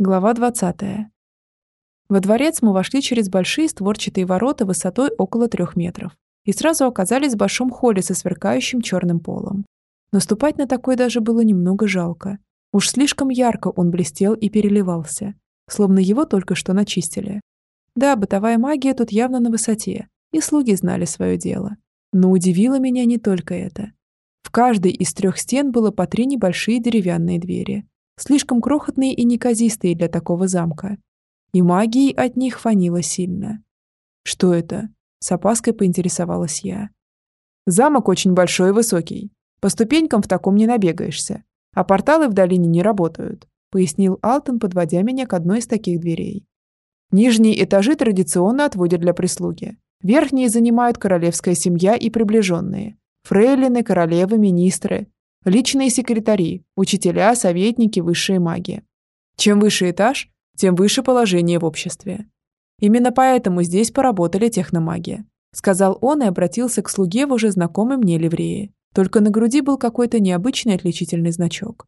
Глава 20. Во дворец мы вошли через большие створчатые ворота высотой около трех метров и сразу оказались в большом холле со сверкающим черным полом. Наступать на такой даже было немного жалко. Уж слишком ярко он блестел и переливался, словно его только что начистили. Да, бытовая магия тут явно на высоте, и слуги знали свое дело. Но удивило меня не только это. В каждой из трех стен было по три небольшие деревянные двери, слишком крохотные и неказистые для такого замка. И магией от них фанило сильно. «Что это?» — с опаской поинтересовалась я. «Замок очень большой и высокий. По ступенькам в таком не набегаешься. А порталы в долине не работают», — пояснил Алтон, подводя меня к одной из таких дверей. «Нижние этажи традиционно отводят для прислуги. Верхние занимают королевская семья и приближенные. Фрейлины, королевы, министры, Личные секретари, учителя, советники, высшие маги. Чем выше этаж, тем выше положение в обществе. Именно поэтому здесь поработали техномаги, сказал он и обратился к слуге в уже знакомой мне ливреи. Только на груди был какой-то необычный отличительный значок.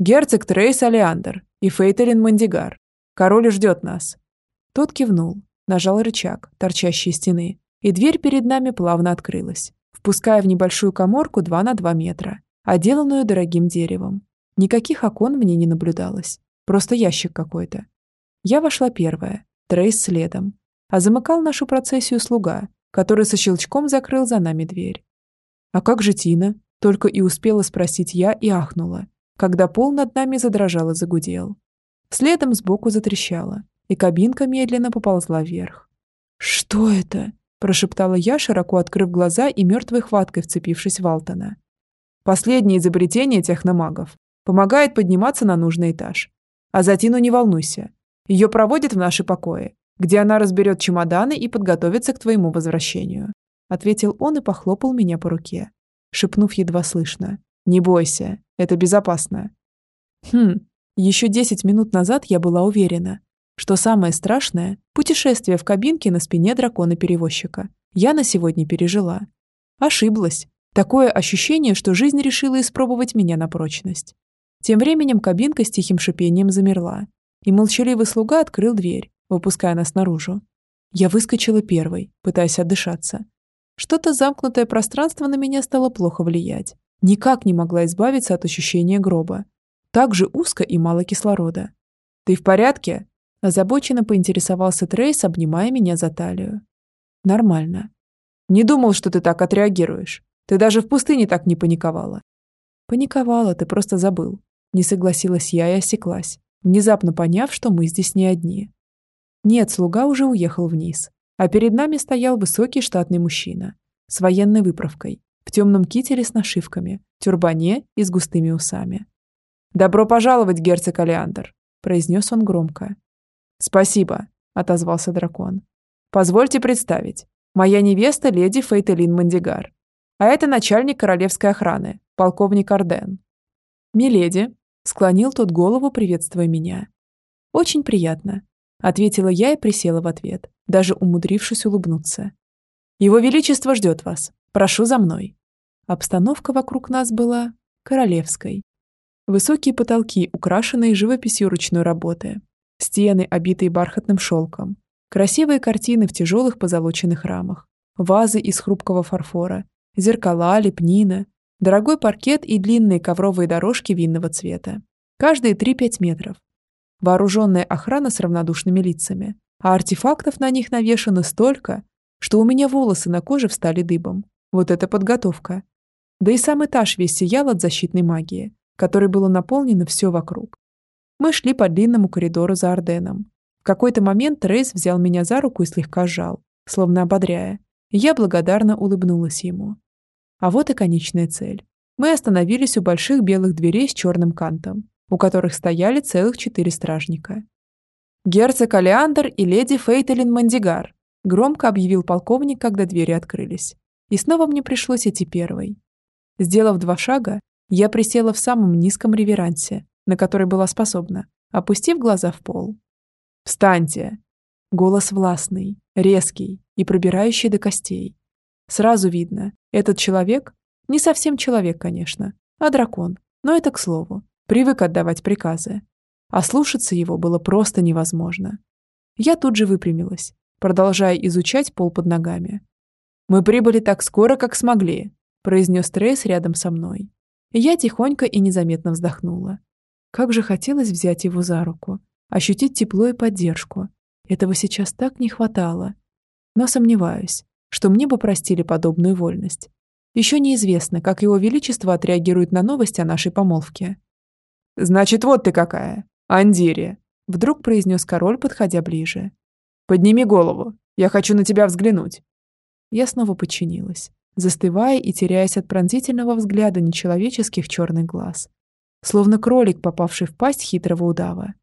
Герцог Трейс Алиандр и Фейтелин Мандигар. Король ждет нас. Тот кивнул, нажал рычаг, торчащий из стены, и дверь перед нами плавно открылась, впуская в небольшую коморку 2 на 2 метра отделанную дорогим деревом. Никаких окон в ней не наблюдалось, просто ящик какой-то. Я вошла первая, Трейс следом, а замыкал нашу процессию слуга, который со щелчком закрыл за нами дверь. «А как же Тина?» — только и успела спросить я и ахнула, когда пол над нами задрожал и загудел. Следом сбоку затрещало, и кабинка медленно поползла вверх. «Что это?» – прошептала я, широко открыв глаза и мертвой хваткой вцепившись в Алтона. Последнее изобретение техномагов. Помогает подниматься на нужный этаж. А за Тину не волнуйся. Ее проводят в наши покои, где она разберет чемоданы и подготовится к твоему возвращению. Ответил он и похлопал меня по руке, шепнув едва слышно. Не бойся, это безопасно. Хм, еще десять минут назад я была уверена, что самое страшное – путешествие в кабинке на спине дракона-перевозчика. Я на сегодня пережила. Ошиблась. Такое ощущение, что жизнь решила испробовать меня на прочность. Тем временем кабинка с тихим шипением замерла, и молчаливый слуга открыл дверь, выпуская нас наружу. Я выскочила первой, пытаясь отдышаться. Что-то замкнутое пространство на меня стало плохо влиять. Никак не могла избавиться от ощущения гроба. Так же узко и мало кислорода. «Ты в порядке?» Озабоченно поинтересовался Трейс, обнимая меня за талию. «Нормально». «Не думал, что ты так отреагируешь. Ты даже в пустыне так не паниковала. Паниковала, ты просто забыл. Не согласилась я и осеклась, внезапно поняв, что мы здесь не одни. Нет, слуга уже уехал вниз, а перед нами стоял высокий штатный мужчина с военной выправкой, в темном кителе с нашивками, тюрбане и с густыми усами. «Добро пожаловать, герцог Алиандр», — произнес он громко. «Спасибо», — отозвался дракон. «Позвольте представить. Моя невеста леди Фейтелин Мандигар. А это начальник королевской охраны, полковник Арден. «Миледи», — склонил тот голову, приветствуя меня. «Очень приятно», — ответила я и присела в ответ, даже умудрившись улыбнуться. «Его Величество ждет вас. Прошу за мной». Обстановка вокруг нас была королевской. Высокие потолки, украшенные живописью ручной работы. Стены, обитые бархатным шелком. Красивые картины в тяжелых позолоченных рамах. Вазы из хрупкого фарфора зеркала, лепнина, дорогой паркет и длинные ковровые дорожки винного цвета. Каждые 3-5 метров. Вооруженная охрана с равнодушными лицами, а артефактов на них навешано столько, что у меня волосы на коже встали дыбом. Вот это подготовка. Да и сам этаж весь сиял от защитной магии, которой было наполнено все вокруг. Мы шли по длинному коридору за Орденом. В какой-то момент Рейс взял меня за руку и слегка сжал, словно ободряя. Я благодарно улыбнулась ему. А вот и конечная цель. Мы остановились у больших белых дверей с черным кантом, у которых стояли целых четыре стражника. «Герцог Алиандр и леди Фейтелин Мандигар», громко объявил полковник, когда двери открылись. И снова мне пришлось идти первой. Сделав два шага, я присела в самом низком реверансе, на который была способна, опустив глаза в пол. «Встаньте!» Голос властный, резкий и пробирающий до костей. Сразу видно, этот человек не совсем человек, конечно, а дракон. Но это к слову. Привык отдавать приказы. а слушаться его было просто невозможно. Я тут же выпрямилась, продолжая изучать пол под ногами. «Мы прибыли так скоро, как смогли», – произнес Трейс рядом со мной. Я тихонько и незаметно вздохнула. Как же хотелось взять его за руку, ощутить тепло и поддержку. Этого сейчас так не хватало. Но сомневаюсь, что мне бы простили подобную вольность. Еще неизвестно, как его величество отреагирует на новость о нашей помолвке. «Значит, вот ты какая, Андирия!» Вдруг произнес король, подходя ближе. «Подними голову, я хочу на тебя взглянуть». Я снова подчинилась, застывая и теряясь от пронзительного взгляда нечеловеческих черных глаз. Словно кролик, попавший в пасть хитрого удава.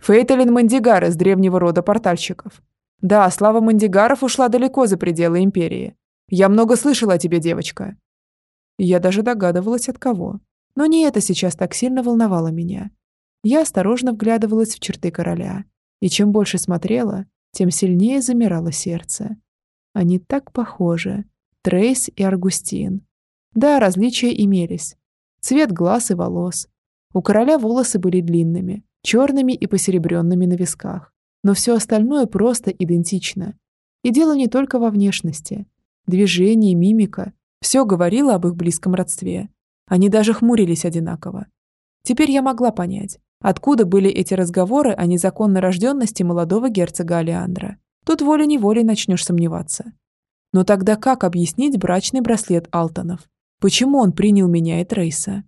Фейталин Мандигар из древнего рода портальщиков. Да, слава Мандигаров ушла далеко за пределы Империи. Я много слышала о тебе, девочка. Я даже догадывалась от кого. Но не это сейчас так сильно волновало меня. Я осторожно вглядывалась в черты короля. И чем больше смотрела, тем сильнее замирало сердце. Они так похожи. Трейс и Аргустин. Да, различия имелись. Цвет глаз и волос. У короля волосы были длинными, черными и посеребренными на висках. Но все остальное просто идентично. И дело не только во внешности. Движение, мимика – все говорило об их близком родстве. Они даже хмурились одинаково. Теперь я могла понять, откуда были эти разговоры о незаконной рожденности молодого герцога Алеандра. Тут волей-неволей начнешь сомневаться. Но тогда как объяснить брачный браслет Алтонов? Почему он принял меня и Трейса?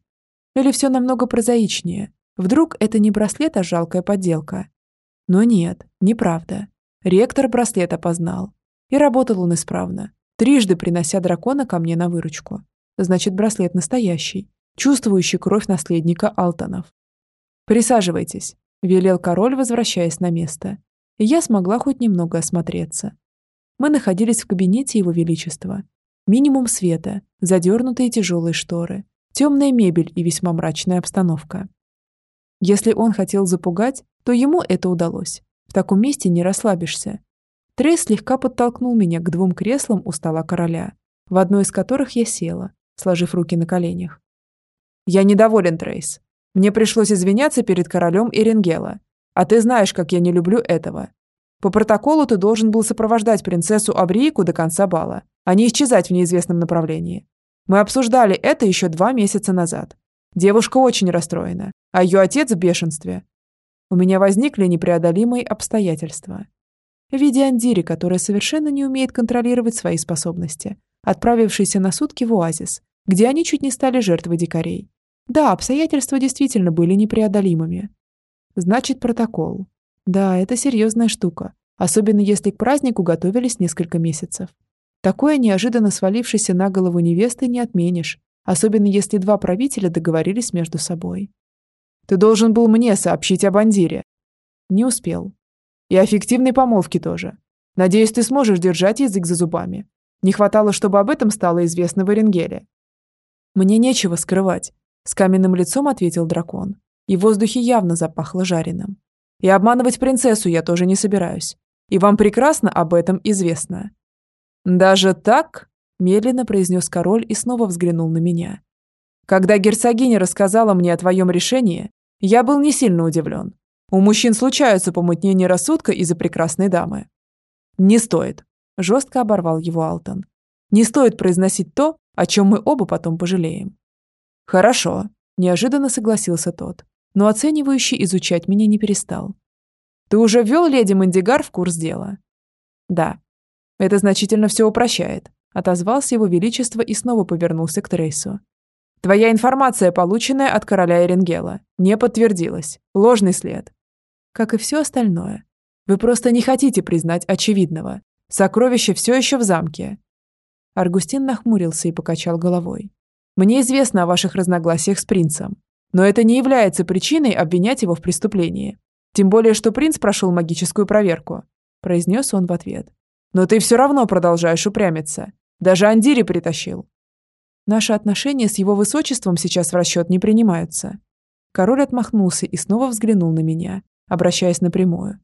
Или все намного прозаичнее? Вдруг это не браслет, а жалкая подделка? Но нет, неправда. Ректор браслет опознал. И работал он исправно трижды принося дракона ко мне на выручку. Значит, браслет настоящий, чувствующий кровь наследника Алтонов. «Присаживайтесь», — велел король, возвращаясь на место. И я смогла хоть немного осмотреться. Мы находились в кабинете его величества. Минимум света, задернутые тяжелые шторы, темная мебель и весьма мрачная обстановка. Если он хотел запугать, то ему это удалось. В таком месте не расслабишься. Трейс слегка подтолкнул меня к двум креслам у стола короля, в одно из которых я села, сложив руки на коленях. «Я недоволен, Трейс. Мне пришлось извиняться перед королем Иренгела. А ты знаешь, как я не люблю этого. По протоколу ты должен был сопровождать принцессу Абриику до конца бала, а не исчезать в неизвестном направлении. Мы обсуждали это еще два месяца назад. Девушка очень расстроена, а ее отец в бешенстве. У меня возникли непреодолимые обстоятельства в виде Андири, которая совершенно не умеет контролировать свои способности, отправившейся на сутки в оазис, где они чуть не стали жертвой дикарей. Да, обстоятельства действительно были непреодолимыми. Значит, протокол. Да, это серьезная штука, особенно если к празднику готовились несколько месяцев. Такое неожиданно свалившееся на голову невесты не отменишь, особенно если два правителя договорились между собой. «Ты должен был мне сообщить об Андире». Не успел. И о фиктивной помолвке тоже. Надеюсь, ты сможешь держать язык за зубами. Не хватало, чтобы об этом стало известно в Эренгеле. Мне нечего скрывать, с каменным лицом ответил дракон. И в воздухе явно запахло жареным. И обманывать принцессу я тоже не собираюсь. И вам прекрасно об этом известно. Даже так? Медленно произнес король и снова взглянул на меня. Когда герцогиня рассказала мне о твоем решении, я был не сильно удивлен. У мужчин случаются помутнения рассудка из-за прекрасной дамы. Не стоит. Жестко оборвал его Алтон. Не стоит произносить то, о чем мы оба потом пожалеем. Хорошо. Неожиданно согласился тот, но оценивающий изучать меня не перестал. Ты уже ввел леди Мандигар в курс дела? Да. Это значительно все упрощает. Отозвался его величество и снова повернулся к Трейсу. Твоя информация, полученная от короля Эренгела, не подтвердилась. Ложный след как и все остальное. Вы просто не хотите признать очевидного. Сокровище все еще в замке». Аргустин нахмурился и покачал головой. «Мне известно о ваших разногласиях с принцем, но это не является причиной обвинять его в преступлении. Тем более, что принц прошел магическую проверку», – произнес он в ответ. «Но ты все равно продолжаешь упрямиться. Даже Андири притащил». Наши отношения с его высочеством сейчас в расчет не принимаются. Король отмахнулся и снова взглянул на меня, обращаясь напрямую.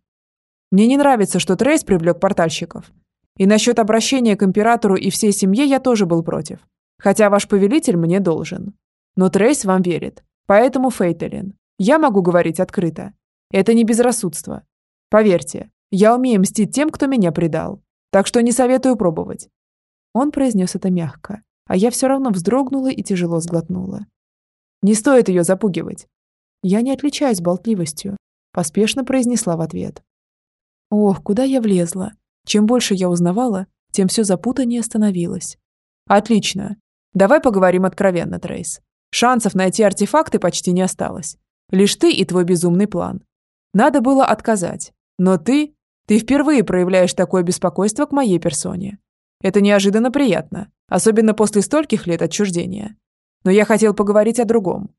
«Мне не нравится, что Трейс привлек портальщиков. И насчет обращения к императору и всей семье я тоже был против. Хотя ваш повелитель мне должен. Но Трейс вам верит. Поэтому, Фейтелин, я могу говорить открыто. Это не безрассудство. Поверьте, я умею мстить тем, кто меня предал. Так что не советую пробовать». Он произнес это мягко, а я все равно вздрогнула и тяжело сглотнула. «Не стоит ее запугивать». «Я не отличаюсь болтливостью», — поспешно произнесла в ответ. Ох, куда я влезла. Чем больше я узнавала, тем все запутаннее становилось. «Отлично. Давай поговорим откровенно, Трейс. Шансов найти артефакты почти не осталось. Лишь ты и твой безумный план. Надо было отказать. Но ты... Ты впервые проявляешь такое беспокойство к моей персоне. Это неожиданно приятно, особенно после стольких лет отчуждения. Но я хотел поговорить о другом».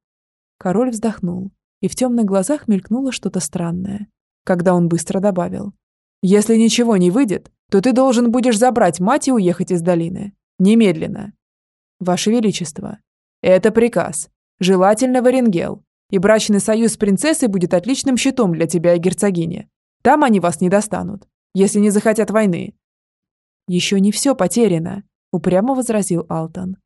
Король вздохнул, и в темных глазах мелькнуло что-то странное, когда он быстро добавил. «Если ничего не выйдет, то ты должен будешь забрать мать и уехать из долины. Немедленно». «Ваше Величество, это приказ. Желательно в Оренгел. И брачный союз с принцессой будет отличным щитом для тебя и герцогини. Там они вас не достанут, если не захотят войны». «Еще не все потеряно», — упрямо возразил Алтон.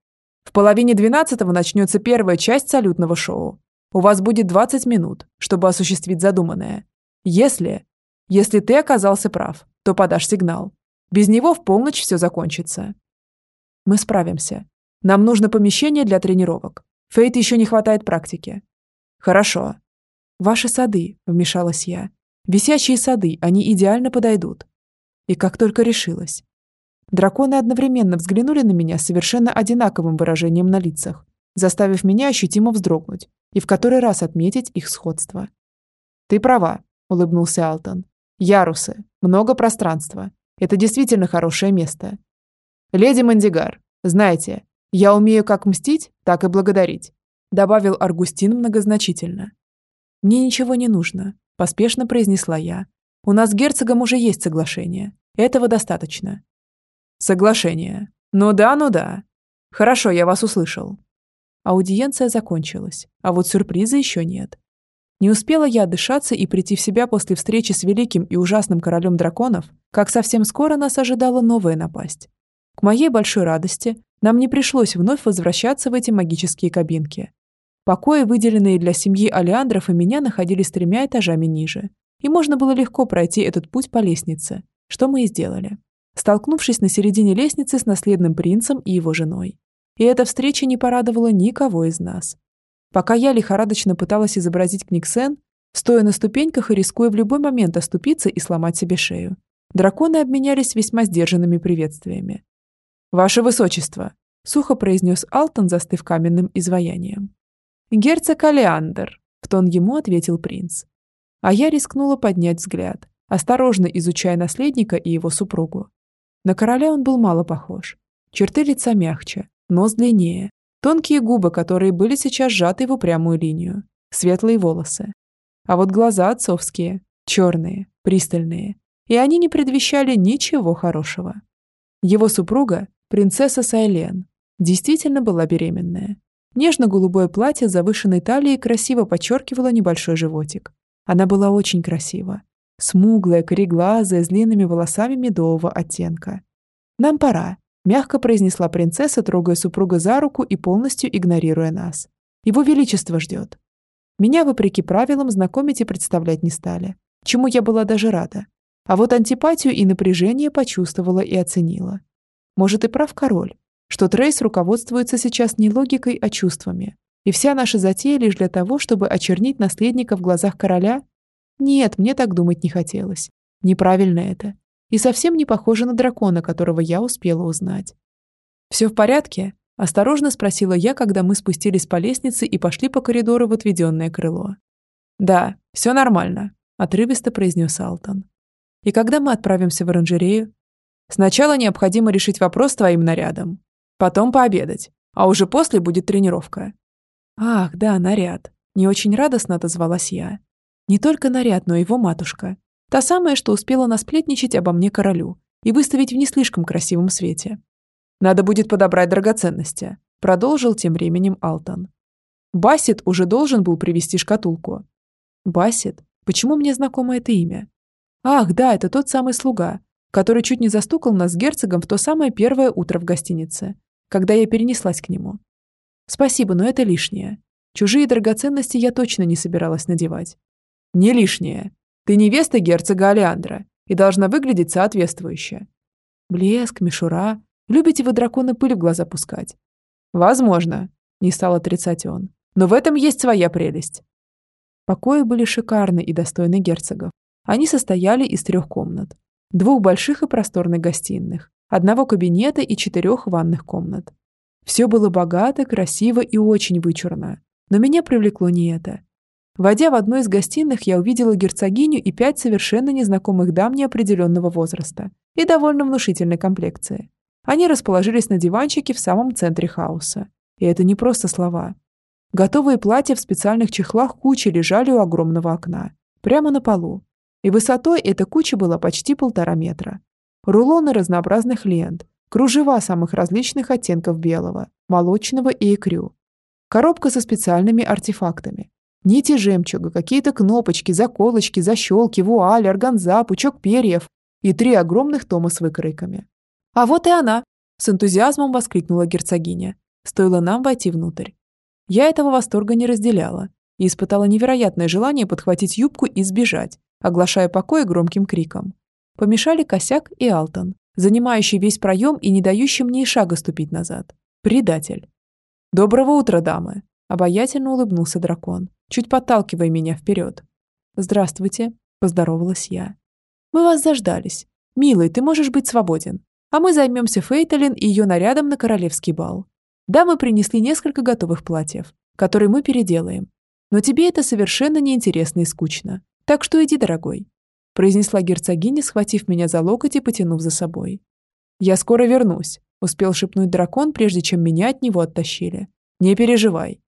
«В половине двенадцатого начнется первая часть салютного шоу. У вас будет 20 минут, чтобы осуществить задуманное. Если... Если ты оказался прав, то подашь сигнал. Без него в полночь все закончится. Мы справимся. Нам нужно помещение для тренировок. Фейт еще не хватает практики. Хорошо. Ваши сады, вмешалась я. Висящие сады, они идеально подойдут. И как только решилась. Драконы одновременно взглянули на меня совершенно одинаковым выражением на лицах, заставив меня ощутимо вздрогнуть и в который раз отметить их сходство. «Ты права», — улыбнулся Алтон. «Ярусы, много пространства. Это действительно хорошее место. Леди Мандигар, знаете, я умею как мстить, так и благодарить», добавил Аргустин многозначительно. «Мне ничего не нужно», — поспешно произнесла я. «У нас с герцогом уже есть соглашение. Этого достаточно». «Соглашение. Ну да, ну да. Хорошо, я вас услышал». Аудиенция закончилась, а вот сюрприза еще нет. Не успела я отдышаться и прийти в себя после встречи с великим и ужасным королем драконов, как совсем скоро нас ожидала новая напасть. К моей большой радости, нам не пришлось вновь возвращаться в эти магические кабинки. Покои, выделенные для семьи Алиандров и меня, находились тремя этажами ниже, и можно было легко пройти этот путь по лестнице, что мы и сделали, столкнувшись на середине лестницы с наследным принцем и его женой. И эта встреча не порадовала никого из нас. Пока я лихорадочно пыталась изобразить Книксен, стоя на ступеньках и рискуя в любой момент оступиться и сломать себе шею, драконы обменялись весьма сдержанными приветствиями. «Ваше Высочество!» — сухо произнес Алтон, застыв каменным изваянием. «Герцог Алеандр!» — в тон ему ответил принц. А я рискнула поднять взгляд, осторожно изучая наследника и его супругу. На короля он был мало похож. Черты лица мягче, нос длиннее, Тонкие губы, которые были сейчас сжаты в упрямую линию. Светлые волосы. А вот глаза отцовские, черные, пристальные. И они не предвещали ничего хорошего. Его супруга, принцесса Сайлен, действительно была беременная. Нежно-голубое платье завышенной талией красиво подчеркивало небольшой животик. Она была очень красива. Смуглая, кореглазая, с длинными волосами медового оттенка. «Нам пора», мягко произнесла принцесса, трогая супруга за руку и полностью игнорируя нас. Его Величество ждет. Меня, вопреки правилам, знакомить и представлять не стали, чему я была даже рада. А вот антипатию и напряжение почувствовала и оценила. Может и прав король, что Трейс руководствуется сейчас не логикой, а чувствами. И вся наша затея лишь для того, чтобы очернить наследника в глазах короля? Нет, мне так думать не хотелось. Неправильно это и совсем не похожа на дракона, которого я успела узнать. «Все в порядке?» – осторожно спросила я, когда мы спустились по лестнице и пошли по коридору в отведенное крыло. «Да, все нормально», – отрывисто произнес Алтон. «И когда мы отправимся в оранжерею?» «Сначала необходимо решить вопрос с твоим нарядом. Потом пообедать, а уже после будет тренировка». «Ах, да, наряд», – не очень радостно отозвалась я. «Не только наряд, но и его матушка. Та самая, что успела насплетничать обо мне королю и выставить в не слишком красивом свете. «Надо будет подобрать драгоценности», — продолжил тем временем Алтон. Басит уже должен был привезти шкатулку. Басит? Почему мне знакомо это имя? Ах, да, это тот самый слуга, который чуть не застукал нас с герцогом в то самое первое утро в гостинице, когда я перенеслась к нему. Спасибо, но это лишнее. Чужие драгоценности я точно не собиралась надевать. Не лишнее. Ты невеста герцога Алеандра и должна выглядеть соответствующе. Блеск, мишура. Любите вы дракона пыль в глаза пускать? Возможно, не стал отрицать он. Но в этом есть своя прелесть. Покои были шикарны и достойны герцогов. Они состояли из трех комнат. Двух больших и просторных гостиных, одного кабинета и четырех ванных комнат. Все было богато, красиво и очень вычурно. Но меня привлекло не это. Войдя в одну из гостиных, я увидела герцогиню и пять совершенно незнакомых дам неопределенного возраста и довольно внушительной комплекции. Они расположились на диванчике в самом центре хаоса. И это не просто слова. Готовые платья в специальных чехлах кучи лежали у огромного окна, прямо на полу. И высотой эта куча была почти полтора метра. Рулоны разнообразных лент, кружева самых различных оттенков белого, молочного и икрю. Коробка со специальными артефактами. Нити жемчуга, какие-то кнопочки, заколочки, защелки, вуаль, органза, пучок перьев и три огромных тома с выкройками. «А вот и она!» – с энтузиазмом воскликнула герцогиня. Стоило нам войти внутрь. Я этого восторга не разделяла и испытала невероятное желание подхватить юбку и сбежать, оглашая покой громким криком. Помешали Косяк и Алтон, занимающий весь проем и не дающий мне и шага ступить назад. Предатель. «Доброго утра, дамы!» Обаятельно улыбнулся дракон, чуть подталкивая меня вперед. «Здравствуйте», – поздоровалась я. «Мы вас заждались. Милый, ты можешь быть свободен. А мы займемся Фейталин и ее нарядом на королевский бал. Да, мы принесли несколько готовых платьев, которые мы переделаем. Но тебе это совершенно неинтересно и скучно. Так что иди, дорогой», – произнесла герцогиня, схватив меня за локоть и потянув за собой. «Я скоро вернусь», – успел шепнуть дракон, прежде чем меня от него оттащили. «Не переживай».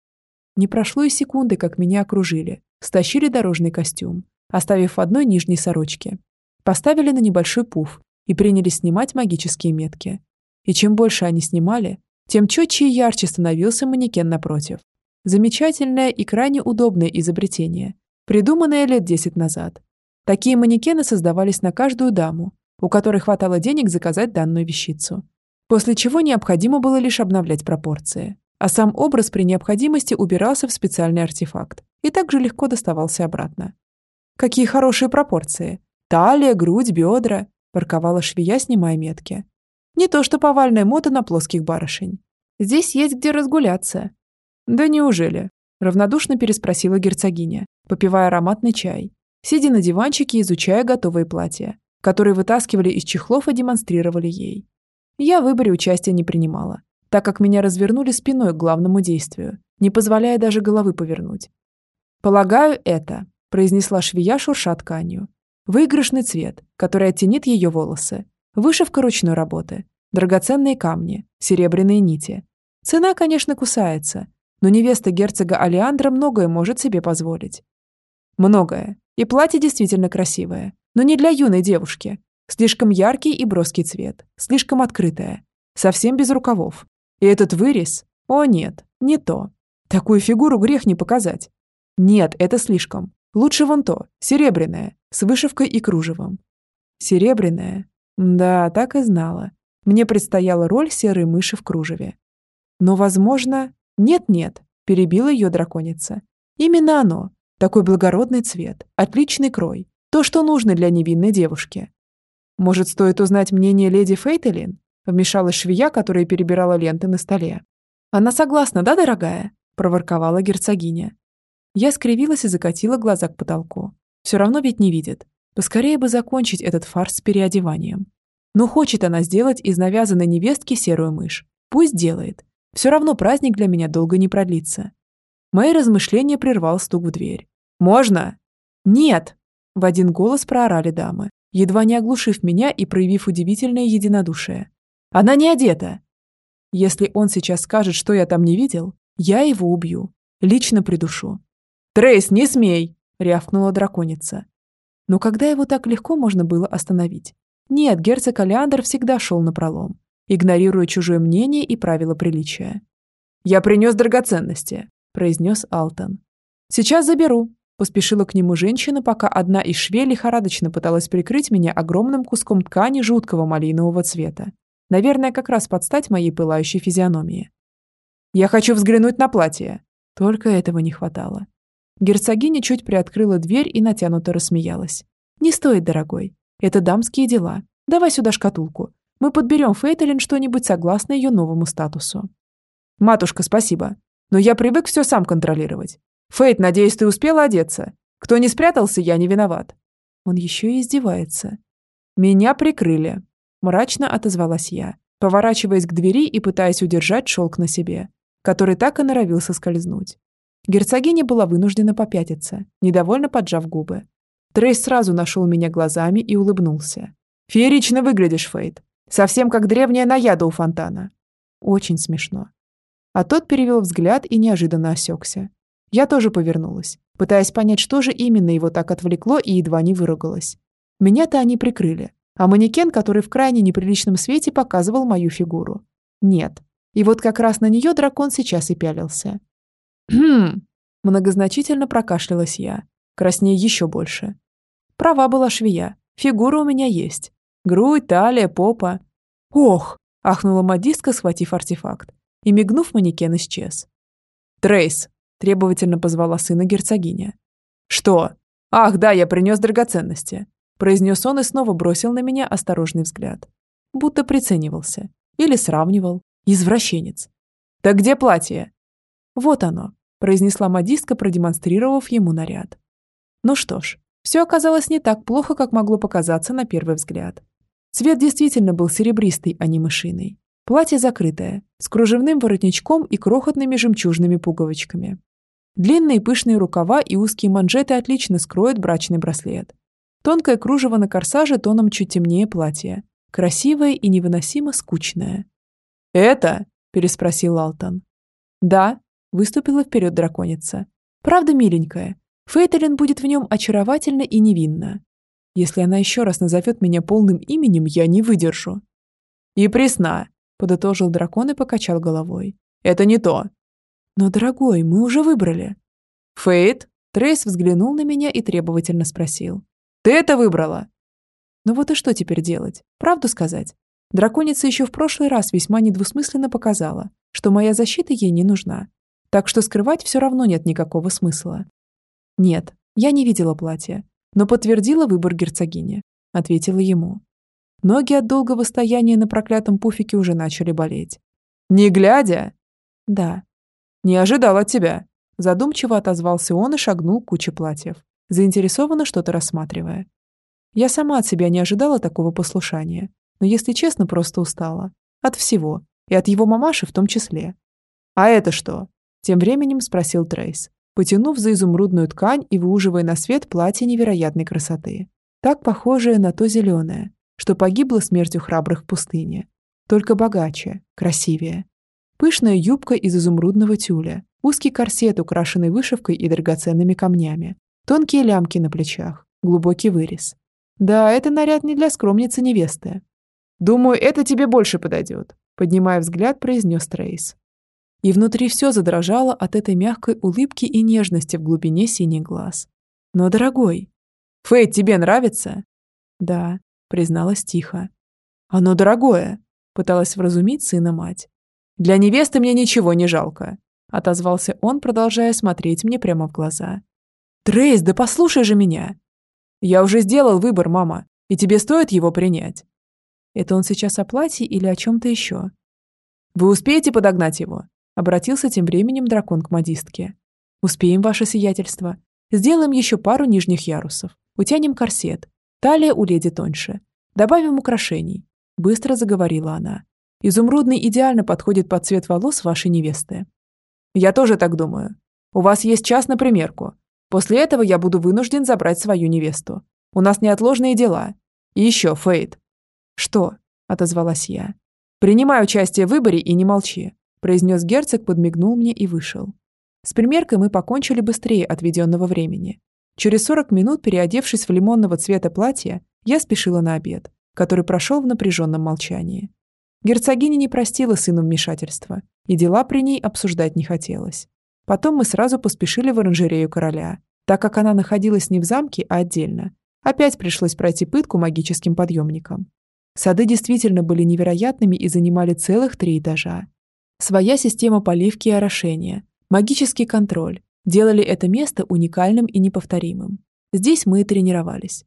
Не прошло и секунды, как меня окружили, стащили дорожный костюм, оставив в одной нижней сорочке. Поставили на небольшой пуф и принялись снимать магические метки. И чем больше они снимали, тем четче и ярче становился манекен напротив. Замечательное и крайне удобное изобретение, придуманное лет 10 назад. Такие манекены создавались на каждую даму, у которой хватало денег заказать данную вещицу. После чего необходимо было лишь обновлять пропорции. А сам образ при необходимости убирался в специальный артефакт и также легко доставался обратно. «Какие хорошие пропорции! Талия, грудь, бедра!» – парковала швея, снимая метки. Не то что повальная мода на плоских барышень. Здесь есть где разгуляться. Да неужели? Равнодушно переспросила герцогиня, попивая ароматный чай, сидя на диванчике изучая готовые платья, которые вытаскивали из чехлов и демонстрировали ей. Я в выборе участия не принимала, так как меня развернули спиной к главному действию, не позволяя даже головы повернуть. «Полагаю, это», – произнесла швея, шурша тканью. «Выигрышный цвет, который оттенит ее волосы, Вышивка ручной работы, драгоценные камни, серебряные нити. Цена, конечно, кусается, но невеста герцога Алиандра многое может себе позволить. Многое. И платье действительно красивое, но не для юной девушки. Слишком яркий и броский цвет, слишком открытое, совсем без рукавов. И этот вырез? О нет, не то. Такую фигуру грех не показать. Нет, это слишком. Лучше вон то, серебряное, с вышивкой и кружевом. Серебряное, да, так и знала. Мне предстояла роль серой мыши в кружеве. Но, возможно... Нет-нет, перебила ее драконица. Именно оно. Такой благородный цвет, отличный крой. То, что нужно для невинной девушки. Может, стоит узнать мнение леди Фейтелин? Вмешалась швея, которая перебирала ленты на столе. «Она согласна, да, дорогая?» – проворковала герцогиня. Я скривилась и закатила глаза к потолку. Все равно ведь не видит. Поскорее бы закончить этот фарс с переодеванием. Но хочет она сделать из навязанной невестки серую мышь. Пусть делает. Все равно праздник для меня долго не продлится. Мои размышления прервал стук в дверь. «Можно?» «Нет!» – в один голос проорали дамы, едва не оглушив меня и проявив удивительное единодушие. «Она не одета!» Если он сейчас скажет, что я там не видел, я его убью. Лично придушу. «Трейс, не смей!» – рявкнула драконица. Но когда его так легко можно было остановить? Нет, герцог Алиандр всегда шел на пролом, игнорируя чужое мнение и правила приличия. «Я принес драгоценности», – произнес Алтон. «Сейчас заберу», – поспешила к нему женщина, пока одна из швей лихорадочно пыталась прикрыть меня огромным куском ткани жуткого малинового цвета. Наверное, как раз под стать моей пылающей физиономии. «Я хочу взглянуть на платье». Только этого не хватало. Герцогиня чуть приоткрыла дверь и натянуто рассмеялась. «Не стоит, дорогой. Это дамские дела. Давай сюда шкатулку. Мы подберем Фейтелин что-нибудь согласно ее новому статусу». «Матушка, спасибо. Но я привык все сам контролировать. Фейт, надеюсь, ты успела одеться? Кто не спрятался, я не виноват». Он еще и издевается. «Меня прикрыли», – мрачно отозвалась я, поворачиваясь к двери и пытаясь удержать шелк на себе, который так и норовился скользнуть. Герцогиня была вынуждена попятиться, недовольно поджав губы. Трейс сразу нашел меня глазами и улыбнулся. «Феерично выглядишь, Фейт. Совсем как древняя наяда у фонтана». Очень смешно. А тот перевел взгляд и неожиданно осекся. Я тоже повернулась, пытаясь понять, что же именно его так отвлекло и едва не выругалась. Меня-то они прикрыли, а манекен, который в крайне неприличном свете показывал мою фигуру. Нет. И вот как раз на нее дракон сейчас и пялился. «Хм!» – многозначительно прокашлялась я, краснее еще больше. Права была швея, фигура у меня есть. Грудь, талия, попа. «Ох!» – ахнула модистка, схватив артефакт. И, мигнув, манекен исчез. «Трейс!» – требовательно позвала сына герцогиня. «Что? Ах, да, я принес драгоценности!» – произнес он и снова бросил на меня осторожный взгляд. Будто приценивался. Или сравнивал. Извращенец. «Так где платье?» «Вот оно», произнесла модистка, продемонстрировав ему наряд. Ну что ж, все оказалось не так плохо, как могло показаться на первый взгляд. Цвет действительно был серебристый, а не мышиный. Платье закрытое, с кружевным воротничком и крохотными жемчужными пуговичками. Длинные пышные рукава и узкие манжеты отлично скроют брачный браслет. Тонкое кружево на корсаже тоном чуть темнее платья. Красивое и невыносимо скучное. «Это?» – переспросил Алтон. «Да», Выступила вперед драконица. Правда, миленькая. Фейтелин будет в нем очаровательна и невинна. Если она еще раз назовет меня полным именем, я не выдержу. И пресна, подытожил дракон и покачал головой. Это не то. Но, дорогой, мы уже выбрали. Фейт? Трейс взглянул на меня и требовательно спросил. Ты это выбрала? Ну вот и что теперь делать? Правду сказать? Драконица еще в прошлый раз весьма недвусмысленно показала, что моя защита ей не нужна, так что скрывать все равно нет никакого смысла. Нет, я не видела платья, но подтвердила выбор герцогини, ответила ему. Ноги от долгого стояния на проклятом пуфике уже начали болеть. «Не глядя?» «Да». «Не ожидал от тебя», – задумчиво отозвался он и шагнул к куче платьев, заинтересованно что-то рассматривая. Я сама от себя не ожидала такого послушания, но, если честно, просто устала. От всего. И от его мамаши в том числе. «А это что?» Тем временем спросил Трейс, потянув за изумрудную ткань и выуживая на свет платье невероятной красоты. Так похожее на то зеленое, что погибло смертью храбрых в пустыне. Только богаче, красивее. Пышная юбка из изумрудного тюля, узкий корсет, украшенный вышивкой и драгоценными камнями, тонкие лямки на плечах, глубокий вырез. Да, это наряд не для скромницы невесты. «Думаю, это тебе больше подойдет», — поднимая взгляд, произнес Трейс. И внутри все задрожало от этой мягкой улыбки и нежности в глубине синих глаз. «Но, дорогой...» «Фейт, тебе нравится?» «Да», — призналась тихо. «Оно дорогое», — пыталась вразумить сына мать. «Для невесты мне ничего не жалко», — отозвался он, продолжая смотреть мне прямо в глаза. «Трейс, да послушай же меня!» «Я уже сделал выбор, мама, и тебе стоит его принять». Это он сейчас о платье или о чем-то еще? «Вы успеете подогнать его?» Обратился тем временем дракон к модистке. «Успеем, ваше сиятельство. Сделаем еще пару нижних ярусов. Утянем корсет. Талия у леди тоньше. Добавим украшений». Быстро заговорила она. «Изумрудный идеально подходит под цвет волос вашей невесты». «Я тоже так думаю. У вас есть час на примерку. После этого я буду вынужден забрать свою невесту. У нас неотложные дела. И еще, Фейт». «Что?» – отозвалась я. «Принимай участие в выборе и не молчи произнес герцог, подмигнул мне и вышел. С примеркой мы покончили быстрее отведенного времени. Через 40 минут, переодевшись в лимонного цвета платье, я спешила на обед, который прошел в напряженном молчании. Герцогиня не простила сыну вмешательства, и дела при ней обсуждать не хотелось. Потом мы сразу поспешили в оранжерею короля, так как она находилась не в замке, а отдельно. Опять пришлось пройти пытку магическим подъемником. Сады действительно были невероятными и занимали целых три этажа. Своя система поливки и орошения, магический контроль, делали это место уникальным и неповторимым. Здесь мы и тренировались.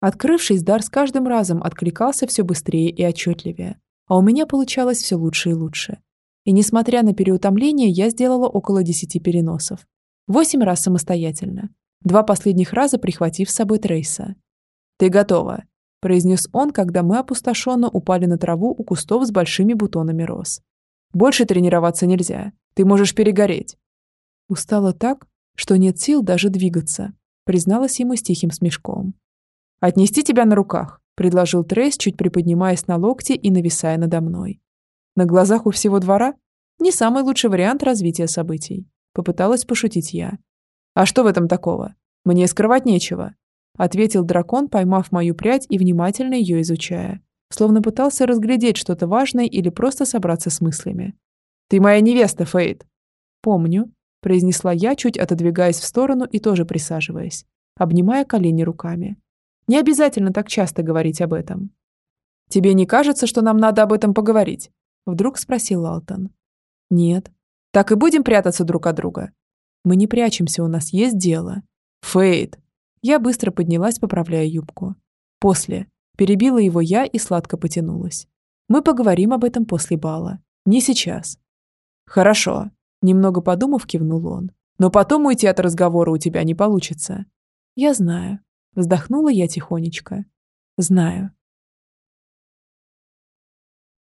Открывшись, дар с каждым разом откликался все быстрее и отчетливее, а у меня получалось все лучше и лучше. И несмотря на переутомление, я сделала около десяти переносов. Восемь раз самостоятельно. Два последних раза прихватив с собой Трейса. «Ты готова», – произнес он, когда мы опустошенно упали на траву у кустов с большими бутонами роз. «Больше тренироваться нельзя. Ты можешь перегореть». Устала так, что нет сил даже двигаться, призналась ему с тихим смешком. «Отнести тебя на руках», – предложил Трейс, чуть приподнимаясь на локти и нависая надо мной. На глазах у всего двора? Не самый лучший вариант развития событий. Попыталась пошутить я. А что в этом такого? Мне скрывать нечего. Ответил дракон, поймав мою прядь и внимательно ее изучая. Словно пытался разглядеть что-то важное или просто собраться с мыслями. «Ты моя невеста, Фейд!» «Помню», – произнесла я, чуть отодвигаясь в сторону и тоже присаживаясь, обнимая колени руками. «Не обязательно так часто говорить об этом». «Тебе не кажется, что нам надо об этом поговорить?» Вдруг спросил Алтон. Нет. Так и будем прятаться друг от друга. Мы не прячемся, у нас есть дело. Фейд. Я быстро поднялась, поправляя юбку. После. Перебила его я и сладко потянулась. Мы поговорим об этом после бала. Не сейчас. Хорошо. Немного подумав, кивнул он. Но потом уйти от разговора у тебя не получится. Я знаю. Вздохнула я тихонечко. Знаю.